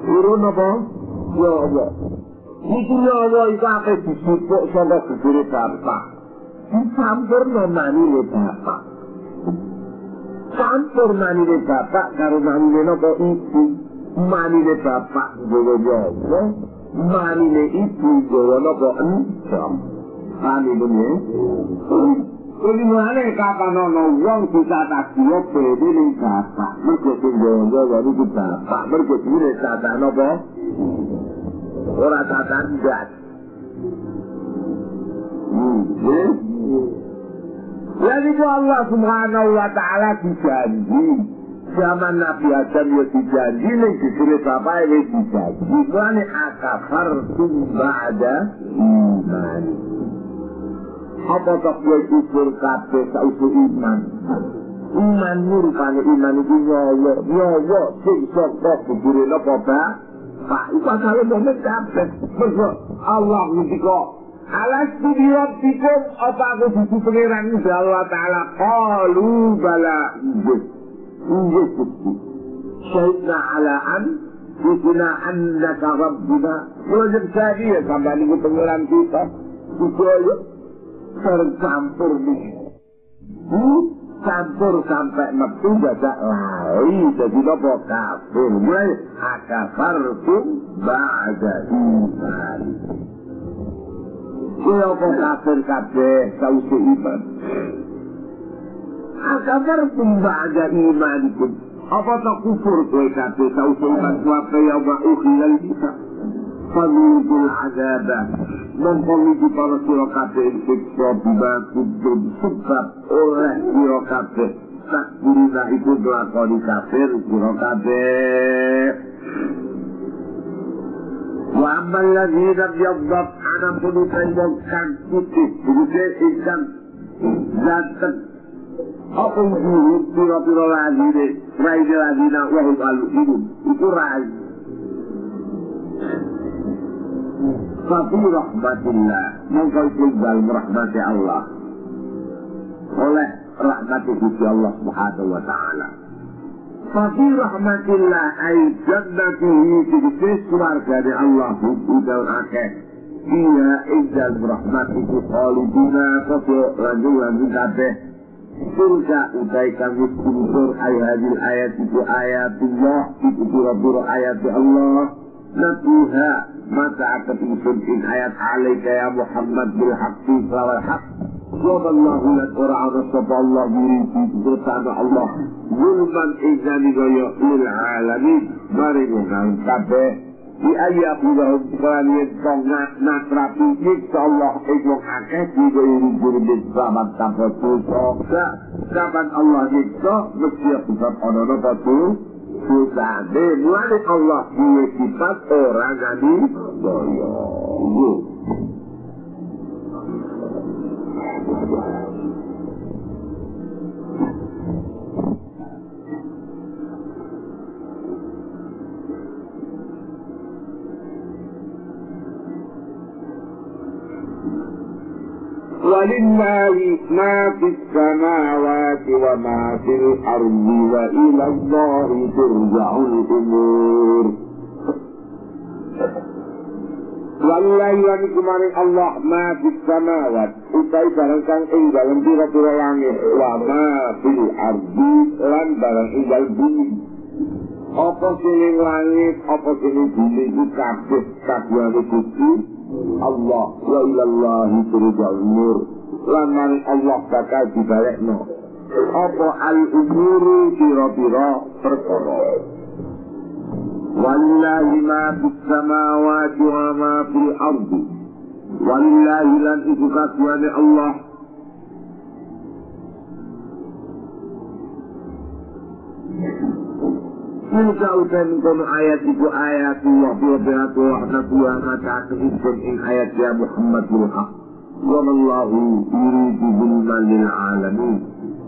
Urun apa? Ya Allah. Mestinya Allah itu apa disibuk sama sendiri Bapak. Dicampur memani oleh Bapak. Campur mani oleh Bapak karena mani oleh Ibu. Mani oleh Bapak. Ya Allah. Malile itu jawabkan jam. Malile Kulimane kapan ana wong dicatakiya dhewe ning bapak, mergo sing nggawa wae iki bapak, mergo dhewe tatah napa? Ora tatah hmm, ndak. Hmm. Jadi Allah Subhanahu wa taala dijanji Zaman Nabi Adam ya dijanji, ini disuruh bapak ya dijanji. Mulanya akafar ba'da iman. Apa tak gue kufur kabeh sausu iman? Iman rupanya iman itu nyawa, nyawa sing sokok kuburin apa pak? Pak, itu momen kabeh. Mereka Allah ngerti kok Alas tudirat tikum apa aku buku pengiran Allah Ta'ala Qalu bala yiyecekti. Şehitna ala an Yusina annaka Rabbina Wajib saya kembali ke pengeran kita Dicoyo Tercampur di hmm? Campur sampai metu Jajak lari Jadi nopo kafir Mulai akafartum Ba'da iman Kau kafir kabeh Kau seiman kafartum ba'da imanikum. Apa tak kufur kowe kabeh tau sungkan kuwi ya wa ukhilal kita. Fadlul azaba. Mongko iki para sira kabeh siksa bima kuntum sebab oleh sira kabeh takdirina iku nglakoni kafir sira kabeh. Wa ammal ladzina yabdat anam punika wong kang putih, putih ingkang zat Apa guru pira-pira lagi deh, raja lagi nak wahul palu itu, itu raja. Satu rahmatillah, mengkau tinggal rahmati Allah oleh rahmat Gusti Allah Subhanahu wa taala. Tapi rahmatillah ai jannatihi tegese surga dari Allah hukum dan. Dia ijal rahmat itu khalidina kabeh lanjut lanjut kabeh تلك إليك بالتنظر أي هذه الآيات آيات الله تذكر آيات الله نتوها ما تعقد إن آيات عليك يا محمد بالحق صار الحق صلى الله لك ورعد صدى الله يريد بطعم الله ظلما إذا للعالمين مريم كبه di ayat Allah kelan yen kong nasrapi insyaallah iku akeh juga ini jurdi selamat tanpa dosa. Kapan Allah nyiksa mesti bisa ana napa tuh dosa de mulai Allah duwe sifat ora jadi daya ولله ما في السماوات وما في الأرض وإلى الله ترجع الأمور Wallahi lan kumaring Allah ma fis samawat utai barang kang ing dalem pira-pira langit wa ma fil ardi lan barang ing dalem bumi apa sing langit apa sing bumi iku kabeh kabeh Gusti Allah la ilallahi turja umur lanang Allah bakal dibalekno. Apa al umuri pira-pira perkara. Walillahi ma bis samawati wa ma fil ardi Walillahi lan iku kasuane Allah. Thank. Tilka utan kono ayat iku ayat Allah Bila wa'na tuwa mata kehidupan ing ayat ya Muhammad bin Haq. Wa mallahu yuridu bulman lil alamin.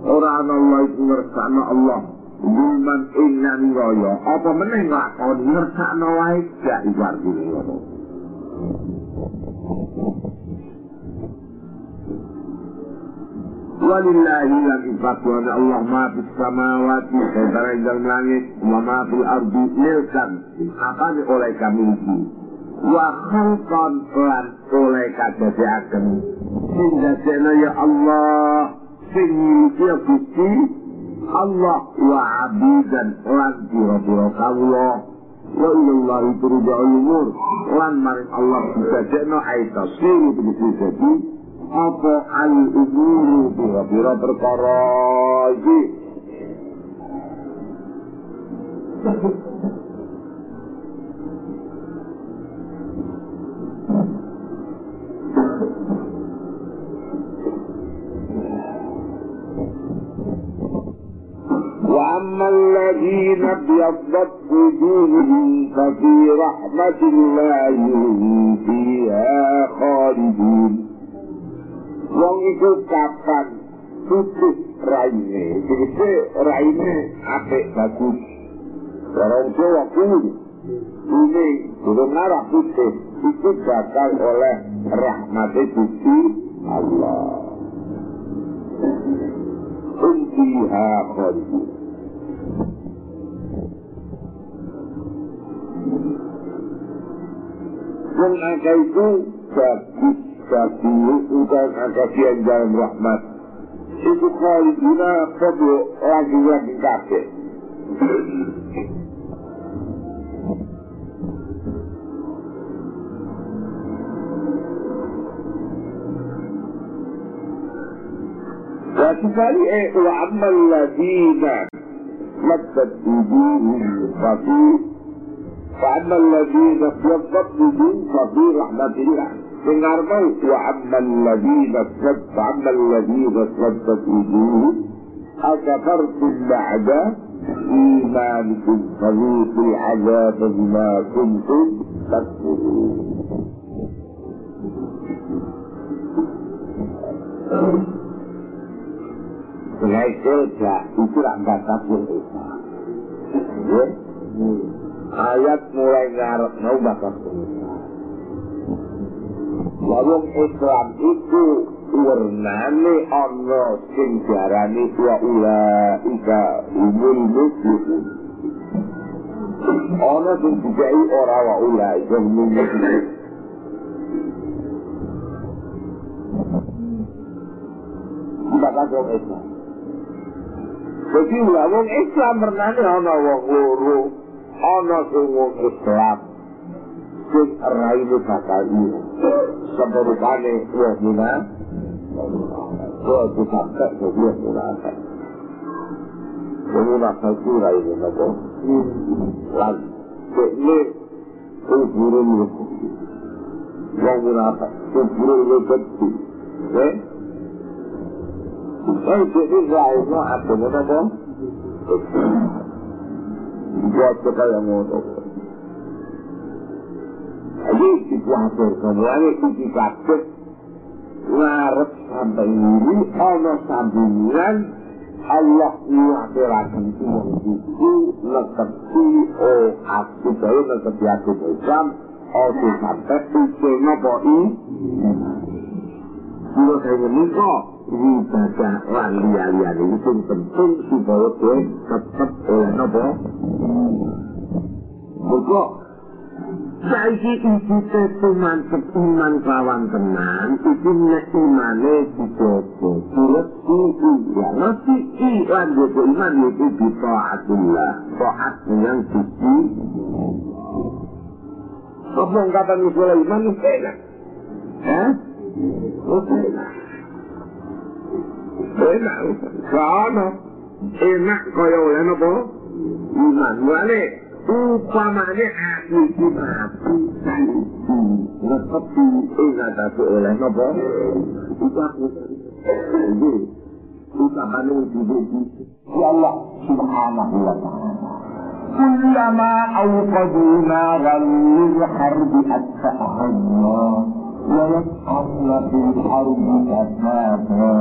Orang Allah itu ngersana Allah. Bulman ing nani raya Apa meneng lakon ngersana wae Gak ibar diri Walillahi lagi fatwa Allah ma fis samawati Saudara yang dalam langit Wa ma fil ardi milkan Apa oleh kami ini? Wa khalqan lan oleh kadasi akan Sehingga sena ya Allah Sehingga ya Gusti Allah wa abidan lan pira-pira kawula. Wa ilallahi turja'ul umur. Lan maring Allah bisa jeno aita. Siru begitu قطع الأجور بها برب القراجي وأما الذين ابيضت وجوههم ففي رحمة الله هم فيها خالدون. Wong iku kapan? Putih raine. Tegese raine apik bagus. Orang Jawa kuwi. Ini belum ngarah putih itu bakal oleh rahmat Gusti Allah. Untiha Wong angka itu bagus bagi ungkang angka siang dalam rahmat. Itu kali guna podo lagi-lagi kakek. وكذلك eh وأما الذين مدت وجوههم ففي فأما الذين ابيضت وجوههم ففي رحمة الله من أربعة وأما الذين اسودت أما الذين اسودت وجوههم أكفرتم بعد إيمانكم فذوقوا العذاب بما كنتم تكفرون Dengan kerja itulah kata kita. Ayat mulai ngarep mau bakas kita. Wong Islam itu warnane ana sing diarani wa ula ika umul muslimin. Ana sing dikai ora wa ula ika umul muslimin. Bapak wong Islam. Jadi wong Islam warnane ana wong loro, ana sing wong Islam. कुछ अराई लिखा कारी है सब रुपा ने वह बिना वह दिखा कर वह बिना है जमीना फंसी रही है लोगों तो ये कोई बुरे नहीं होती वह बिना है तो बुरे नहीं करती है ऐसे इस राय में आपको मेरा बोल जो आपके पास अमोद होगा Jadi dikuatir kemudian itu kabeh. Ngarep sampai ini ana sambungan. Allah nyuwatiraken wong iki netepi oh aku dhewe netepi aku Islam ojo sampai iki napa i Kulo saya menika ibadah lan liya-liyane itu penting supaya tetep oleh napa Muga Saiki iki tumantep iman kawan tenan, iki nek imane dijogo, terus iki ya ngerti iman jogo iman itu di taatullah, taat yang suci. Apa kata misalnya iman itu enak? Hah? Enak. Enak. Soalnya enak kaya oleh apa? Iman. Mulanya upamane aku iki mati saniki netepi ing atase oleh napa iku aku iki upamane dibuji ya Allah subhanahu wa ta'ala كلما أوقدوا نارا للحرب أطفأها الله ويسعون في الحرب أسماءها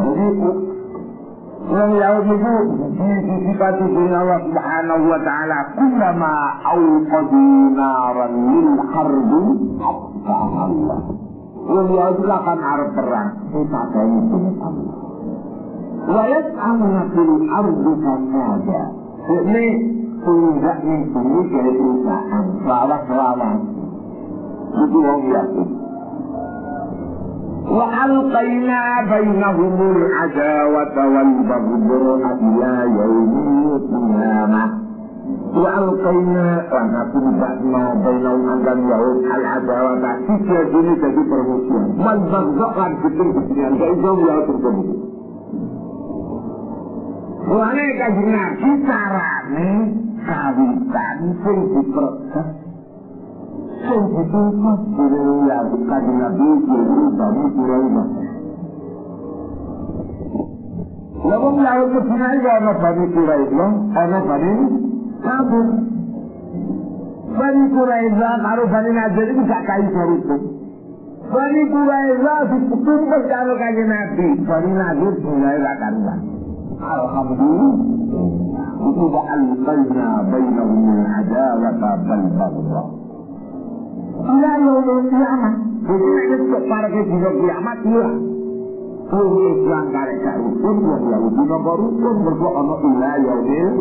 Jadi yang Yahudi itu disifati dengan Allah Subhanahu wa taala kullama awqadu naran lil harbi. Yang Yahudi akan arep perang, kita dengan Allah. Wa yas'aluna fil ardi fasada. Ini tidak ini kehidupan, lawan-lawan. Itu orang Yahudi. وألقينا بينهم العداوة والبغضاء إلى يوم القيامة وألقينا ونتبعنا بينهم أنجل يهود العداوة Tiga ini jadi permusuhan والبغضاء kan bikin kepentingan Jadi jauh ya terjadi Mulanya kajian Nabi carane kawitan sing diproses Sempurna Bila bukan Nabi Bila Bila Bila Lawan lain ke final dia anak bani Quraizah, anak bani kafir. Bani Quraizah kalau bani Nadir itu tak kaya dari itu. Bani Quraizah si putum berjalan kaya Nabi, bani Nadir mulai rakanlah. Alhamdulillah. Itu ba'al baina bainahum al-adawata bal-baghdha. Hilang loh kiamat. Jadi para kejadian kiamat hilang. Kuwi Islam karek sak rukun, wong ya rukun mergo ana ila yaumil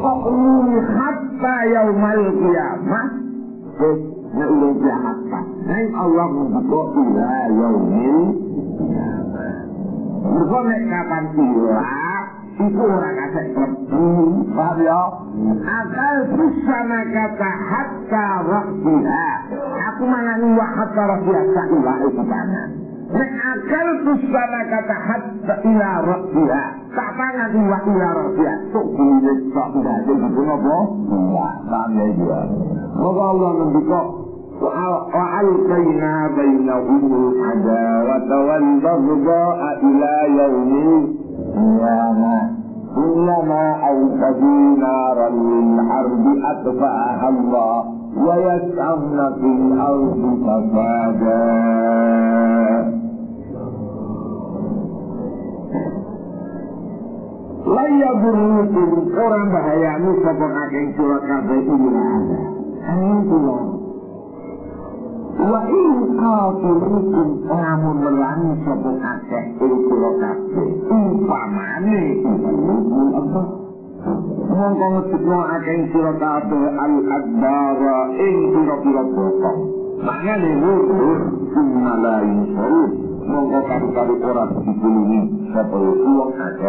qawmi hatta yaumal qiyamah. Wis nek ila yaumil qiyamah. Mergo nek kapan ilang itu orang kasih klebu, paham ya? Akal busana kata hatta waktiha. Aku mana nih hatta waktiha sa'ilah itu tangan. Nek akal busana kata hatta ila waktiha. Tak pangan iwa ila waktiha. Tuk dilit tak tidak ada gitu apa? Enggak, paham ya dia. Maka Allah nembikok وألقينا بينهم العداوة والبغضاء إلى يوم القيامة كلما أوقدوا نارا للحرب أطفأها الله ويسعون في الأرض فسادا lan yadurrukum orang bahayani sapa kakek surat kabeh iki ada. Alhamdulillah. Wa in qatilukum lamun melangi sapa kakek ing sira kabeh. Umpamane apa? Mongko ngetutno akeh sira kabeh al-adbara ing pira-pira bokong. Mangane wudur sumalain sorut. Mongko karo-karo ora dipulungi sapa wong akeh.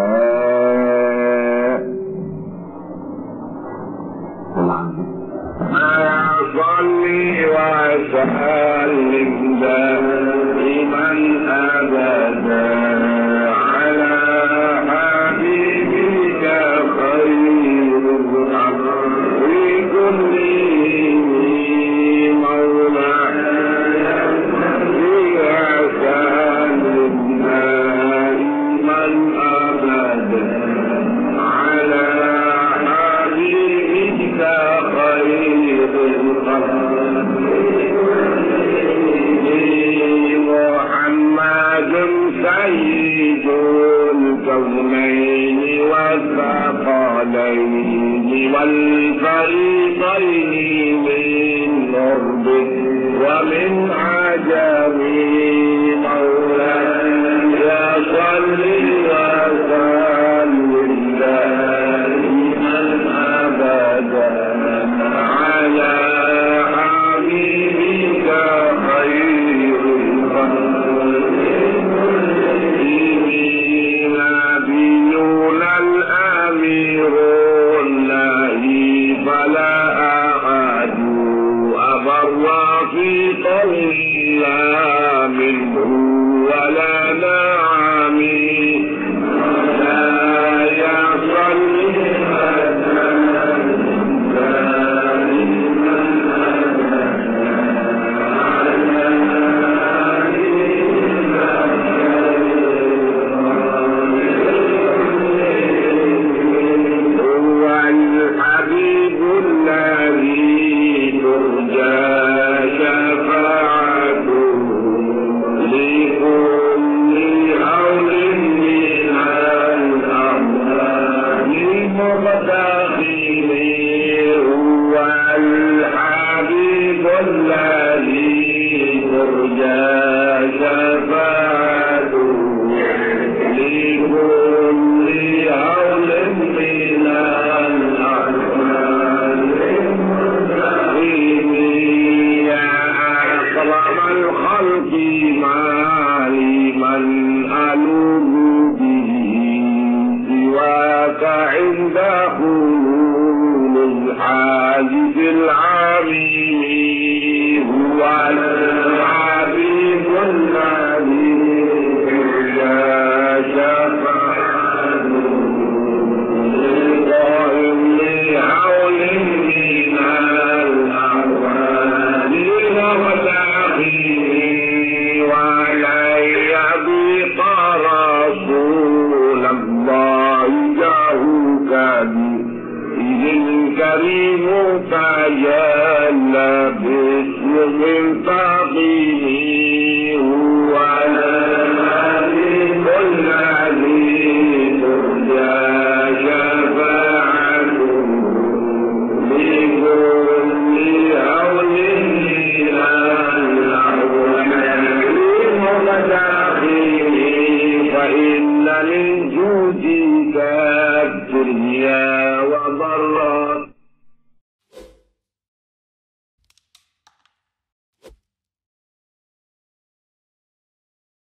Lanjut. أصلي وأسلم دائما أبدا